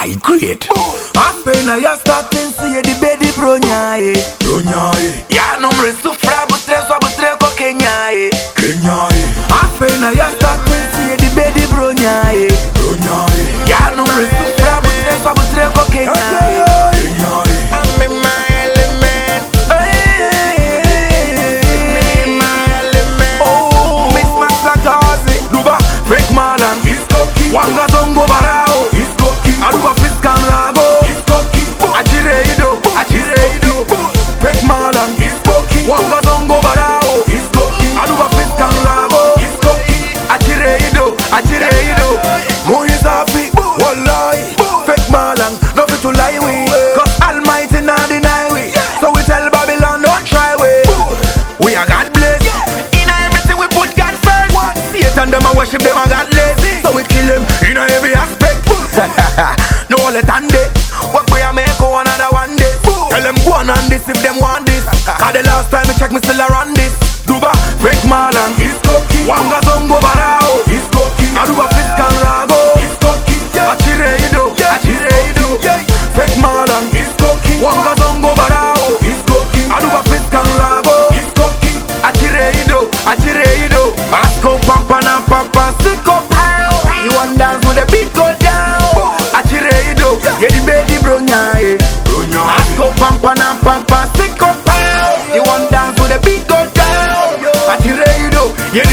high grade. Apena ya starting see the baby bro nyaye. Donyaye, Ya nomre sufra butre No let and day. What we a make go another one day. Tell them go on and this if them want this. Cause the last time I check me still around this. Duba, fake malan He's cocky, Wanga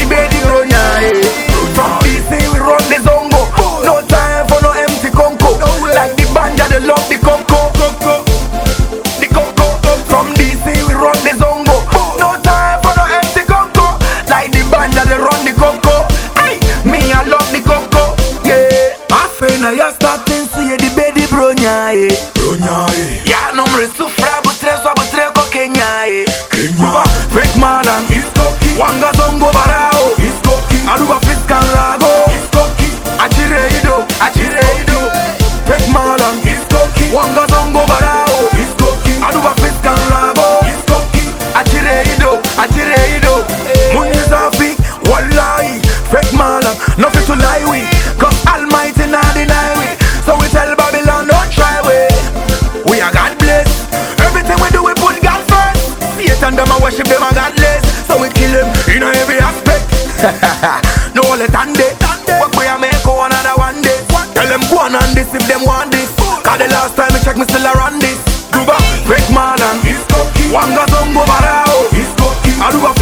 ido, yeah baby bro nyaye eh. From DC we run the zongo. No time for no empty conco Like the banja they love the conco The conco From DC we run the zongo. No time for no empty conco Like the banja they run the conco Ay, me I love the conco Yeah. Afena ya starting see the baby bro nyaye Donyaye, Ya eh. eh. nomre sufra butre so butre ko kenyaye Kenyaye. Fake malan he's cocky, Wanga zongo barao he's cocky, Aruba fiskan rago he's no let and day. But we are make go another one day. What? Tell them go on and this if them want this. Cause the last time I check me still around this. Duba, break Greg Marlan, Wanga Zongo Barao, Aruba